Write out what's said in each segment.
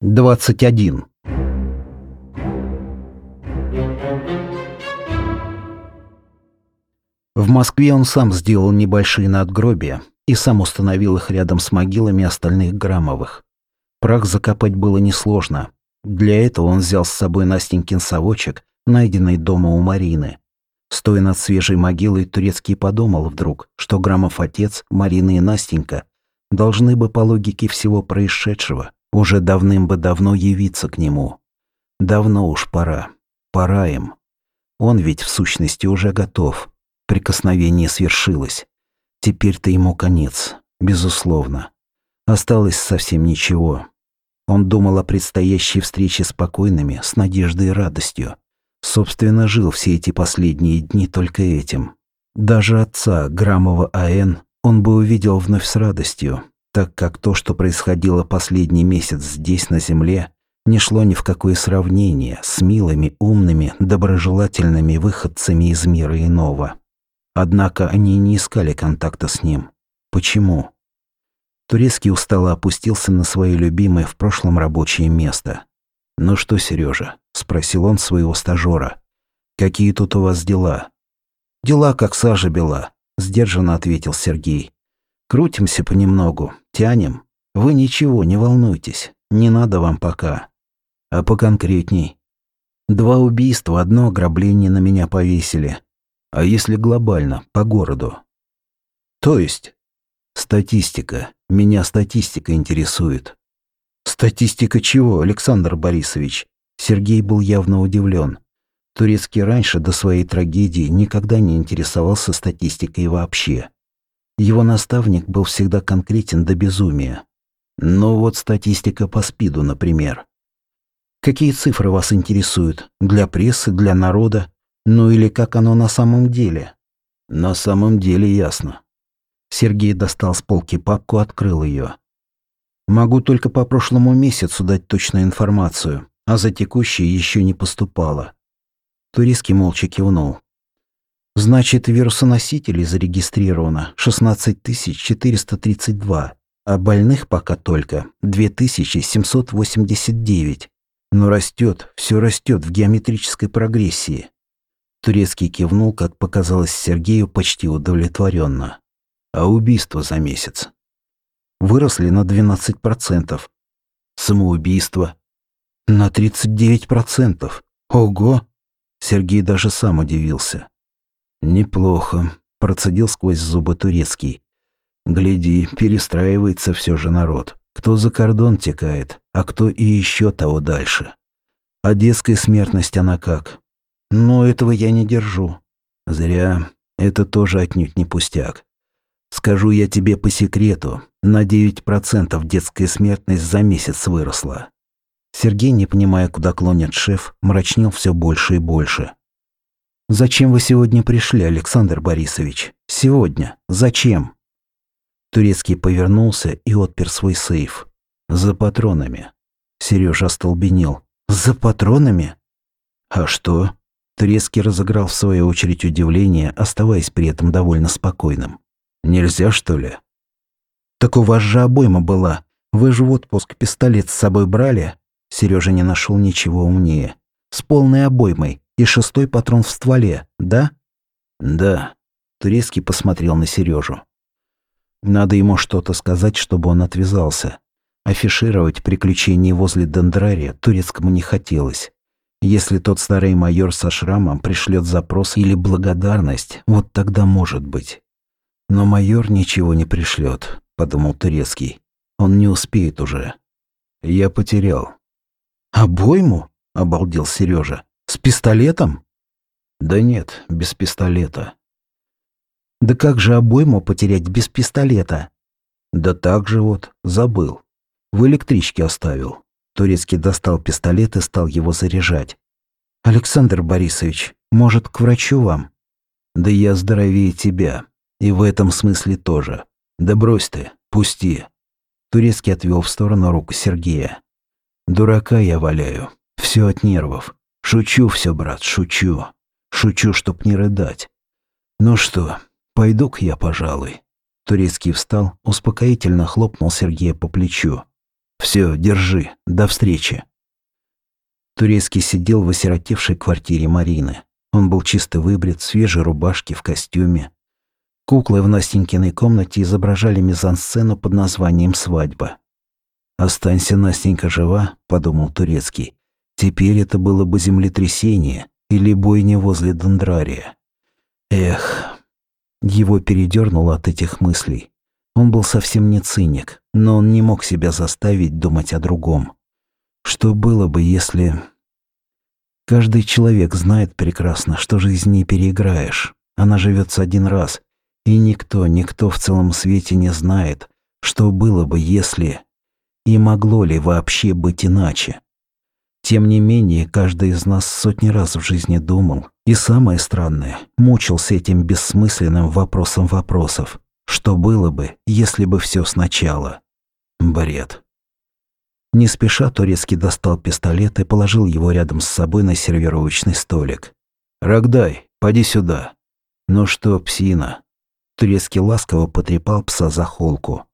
21. В Москве он сам сделал небольшие надгробия и сам установил их рядом с могилами остальных Грамовых. Прах закопать было несложно. Для этого он взял с собой Настенькин совочек, найденный дома у Марины. Стоя над свежей могилой, Турецкий подумал вдруг, что Грамов отец, Марина и Настенька должны бы по логике всего происшедшего уже давным бы давно явиться к нему. Давно уж пора. Пора им. Он ведь в сущности уже готов. Прикосновение свершилось. Теперь-то ему конец, безусловно. Осталось совсем ничего. Он думал о предстоящей встрече с покойными, с надеждой и радостью. Собственно, жил все эти последние дни только этим. Даже отца, Грамова А.Н., он бы увидел вновь с радостью, так как то, что происходило последний месяц здесь, на земле, не шло ни в какое сравнение с милыми, умными, доброжелательными выходцами из мира иного. Однако они не искали контакта с ним. Почему? Турецкий устало опустился на свое любимое в прошлом рабочее место. «Ну что, Сережа? спросил он своего стажера. «Какие тут у вас дела?» «Дела, как сажа бела», – сдержанно ответил Сергей. Крутимся понемногу, тянем. Вы ничего, не волнуйтесь. Не надо вам пока. А поконкретней. Два убийства, одно ограбление на меня повесили. А если глобально, по городу? То есть? Статистика. Меня статистика интересует. Статистика чего, Александр Борисович? Сергей был явно удивлен. Турецкий раньше до своей трагедии никогда не интересовался статистикой вообще. Его наставник был всегда конкретен до безумия. Но вот статистика по СПИДу, например. Какие цифры вас интересуют? Для прессы, для народа? Ну или как оно на самом деле? На самом деле ясно. Сергей достал с полки папку, открыл ее. Могу только по прошлому месяцу дать точную информацию, а за текущий еще не поступало. Туристский молча кивнул. Значит, вирусоносителей зарегистрировано 16 432, а больных пока только 2789. Но растет, все растет в геометрической прогрессии. Турецкий кивнул, как показалось Сергею, почти удовлетворенно. А убийства за месяц? Выросли на 12%. Самоубийство? На 39%. Ого! Сергей даже сам удивился. «Неплохо», – процедил сквозь зубы турецкий. «Гляди, перестраивается все же народ. Кто за кордон текает, а кто и еще того дальше. А детская смертность она как? Но этого я не держу. Зря. Это тоже отнюдь не пустяк. Скажу я тебе по секрету, на 9% детская смертность за месяц выросла. Сергей, не понимая, куда клонит шеф, мрачнел все больше и больше. «Зачем вы сегодня пришли, Александр Борисович? Сегодня? Зачем?» Турецкий повернулся и отпер свой сейф. «За патронами». Сережа остолбенел. «За патронами?» «А что?» Турецкий разыграл в свою очередь удивление, оставаясь при этом довольно спокойным. «Нельзя, что ли?» «Так у вас же обойма была. Вы же в отпуск пистолет с собой брали?» Сережа не нашел ничего умнее. «С полной обоймой и шестой патрон в стволе, да?» «Да». Турецкий посмотрел на Сережу. Надо ему что-то сказать, чтобы он отвязался. Афишировать приключения возле Дендрария турецкому не хотелось. Если тот старый майор со шрамом пришлет запрос или благодарность, вот тогда может быть. Но майор ничего не пришлет, подумал Турецкий. Он не успеет уже. Я потерял. «Обойму?» – обалдел Сережа. С пистолетом? Да нет, без пистолета. Да как же обойму потерять без пистолета? Да так же вот, забыл. В электричке оставил. Турецкий достал пистолет и стал его заряжать. Александр Борисович, может, к врачу вам? Да я здоровее тебя. И в этом смысле тоже. Да брось ты, пусти. Турецкий отвел в сторону руку Сергея. Дурака я валяю. Все от нервов. Шучу все, брат, шучу. Шучу, чтоб не рыдать. Ну что, пойду-ка я, пожалуй. Турецкий встал, успокоительно хлопнул Сергея по плечу. Все, держи. До встречи. Турецкий сидел в осиротевшей квартире Марины. Он был чисто выбрит, в свежей рубашке, в костюме. Куклы в Настенькиной комнате изображали мизансцену под названием «Свадьба». «Останься, Настенька, жива», — подумал Турецкий. «Теперь это было бы землетрясение или бойня возле Дендрария». Эх, его передернуло от этих мыслей. Он был совсем не циник, но он не мог себя заставить думать о другом. Что было бы, если... Каждый человек знает прекрасно, что жизнь не переиграешь. Она живется один раз, и никто, никто в целом свете не знает, что было бы, если... И могло ли вообще быть иначе? Тем не менее, каждый из нас сотни раз в жизни думал, и самое странное, мучился этим бессмысленным вопросом вопросов. Что было бы, если бы все сначала? Бред. Не спеша Турецкий достал пистолет и положил его рядом с собой на сервировочный столик. «Рогдай, поди сюда». «Ну что, псина?» Турецкий ласково потрепал пса за холку.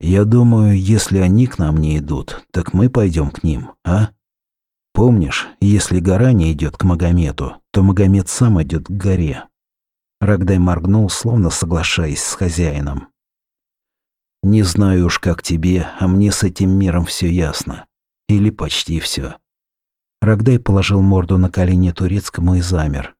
«Я думаю, если они к нам не идут, так мы пойдем к ним, а? Помнишь, если гора не идет к Магомету, то Магомед сам идет к горе». Рогдай моргнул, словно соглашаясь с хозяином. «Не знаю уж, как тебе, а мне с этим миром все ясно. Или почти все. Рогдай положил морду на колени турецкому и замер.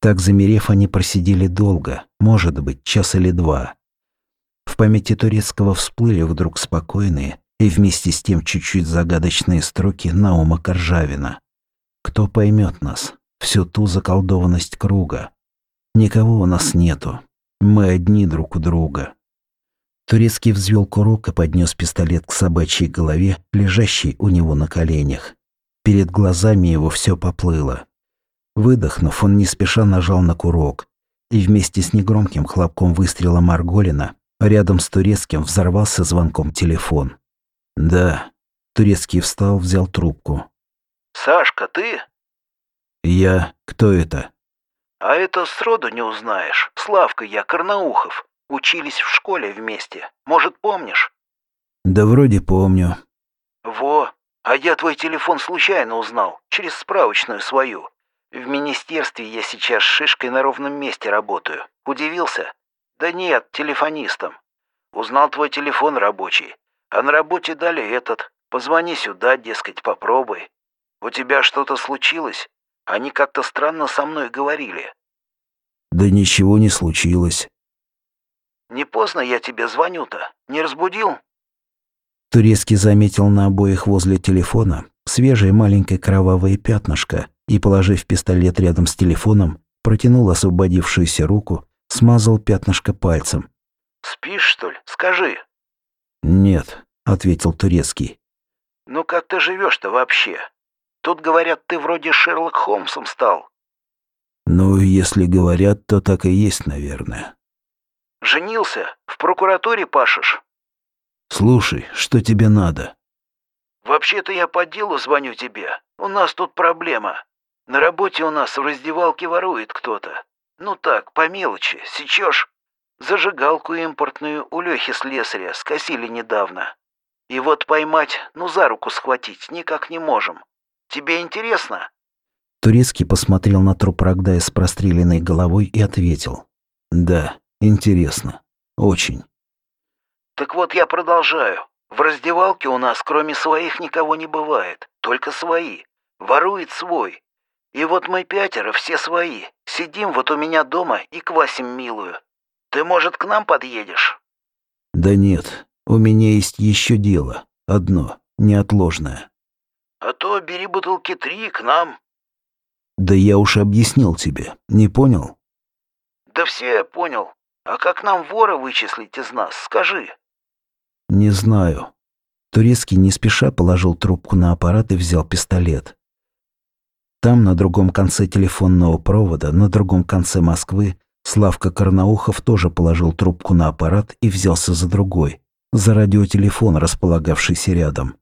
Так замерев, они просидели долго, может быть, час или два. В памяти турецкого всплыли вдруг спокойные и вместе с тем чуть-чуть загадочные строки Наума Коржавина. «Кто поймет нас? Всю ту заколдованность круга. Никого у нас нету. Мы одни друг у друга». Турецкий взвел курок и поднес пистолет к собачьей голове, лежащей у него на коленях. Перед глазами его все поплыло. Выдохнув, он не спеша нажал на курок, и вместе с негромким хлопком выстрела Марголина рядом с турецким взорвался звонком телефон. «Да». Турецкий встал, взял трубку. «Сашка, ты?» «Я. Кто это?» «А это сроду не узнаешь. Славка я, Карнаухов. Учились в школе вместе. Может, помнишь?» «Да вроде помню». «Во, а я твой телефон случайно узнал, через справочную свою. В министерстве я сейчас шишкой на ровном месте работаю. Удивился? Да нет, телефонистом. Узнал твой телефон рабочий. А на работе дали этот. Позвони сюда, дескать, попробуй. У тебя что-то случилось? Они как-то странно со мной говорили. Да ничего не случилось. Не поздно я тебе звоню-то? Не разбудил? Турецкий заметил на обоих возле телефона свежее маленькое кровавое пятнышко и, положив пистолет рядом с телефоном, протянул освободившуюся руку, смазал пятнышко пальцем. «Спишь, что ли? Скажи». «Нет», — ответил Турецкий. «Ну как ты живешь-то вообще? Тут, говорят, ты вроде Шерлок Холмсом стал». «Ну, если говорят, то так и есть, наверное». «Женился? В прокуратуре пашешь?» «Слушай, что тебе надо?» «Вообще-то я по делу звоню тебе. У нас тут проблема. На работе у нас в раздевалке ворует кто-то. Ну так, по мелочи, сечешь? Зажигалку импортную у Лехи слесаря скосили недавно. И вот поймать, ну за руку схватить никак не можем. Тебе интересно?» Турецкий посмотрел на труп Рогдая с простреленной головой и ответил. «Да, интересно. Очень». «Так вот я продолжаю. В раздевалке у нас кроме своих никого не бывает. Только свои. Ворует свой. И вот мы пятеро, все свои. Сидим вот у меня дома и квасим милую. Ты, может, к нам подъедешь?» «Да нет, у меня есть еще дело. Одно, неотложное». «А то бери бутылки три к нам». «Да я уж объяснил тебе. Не понял?» «Да все я понял. А как нам вора вычислить из нас, скажи?» «Не знаю». Турецкий не спеша положил трубку на аппарат и взял пистолет. Там, на другом конце телефонного провода, на другом конце Москвы, Славка Карнаухов тоже положил трубку на аппарат и взялся за другой, за радиотелефон, располагавшийся рядом.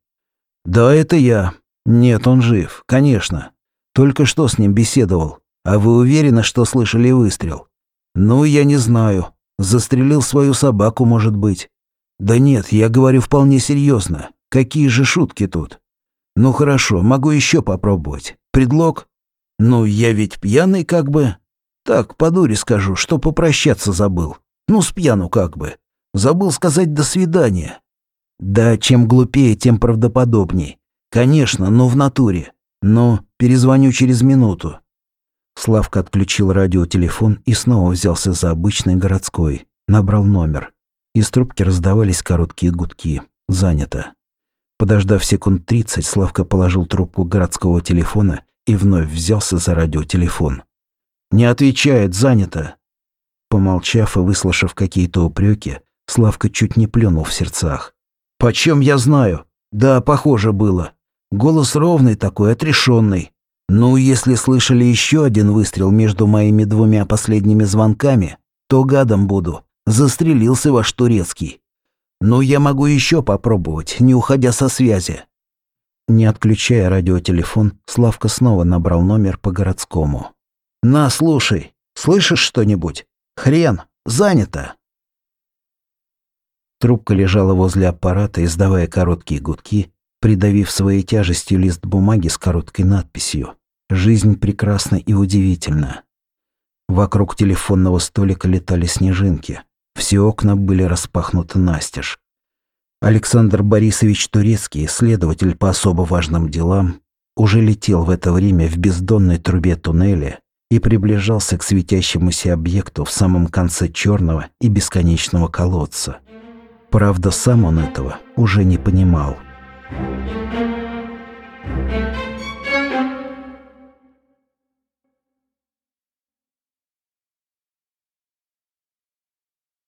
«Да, это я. Нет, он жив, конечно. Только что с ним беседовал. А вы уверены, что слышали выстрел?» «Ну, я не знаю. Застрелил свою собаку, может быть». «Да нет, я говорю вполне серьезно. Какие же шутки тут? Ну хорошо, могу еще попробовать. Предлог? Ну, я ведь пьяный как бы. Так, по дуре скажу, что попрощаться забыл. Ну, с пьяну как бы. Забыл сказать «до свидания». Да, чем глупее, тем правдоподобней. Конечно, но в натуре. Но перезвоню через минуту. Славка отключил радиотелефон и снова взялся за обычный городской. Набрал номер. Из трубки раздавались короткие гудки. Занято. Подождав секунд тридцать, Славка положил трубку городского телефона и вновь взялся за радиотелефон. «Не отвечает, занято!» Помолчав и выслушав какие-то упреки, Славка чуть не плюнул в сердцах. «Почем я знаю? Да, похоже было. Голос ровный такой, отрешенный. Ну, если слышали еще один выстрел между моими двумя последними звонками, то гадом буду. Застрелился ваш турецкий. Ну, я могу еще попробовать, не уходя со связи». Не отключая радиотелефон, Славка снова набрал номер по городскому. «На, слушай, слышишь что-нибудь? Хрен, занято!» Трубка лежала возле аппарата, издавая короткие гудки, придавив своей тяжестью лист бумаги с короткой надписью «Жизнь прекрасна и удивительна». Вокруг телефонного столика летали снежинки. Все окна были распахнуты настежь. Александр Борисович Турецкий, следователь по особо важным делам, уже летел в это время в бездонной трубе туннеля и приближался к светящемуся объекту в самом конце черного и бесконечного колодца. Правда, сам он этого уже не понимал. Thank you.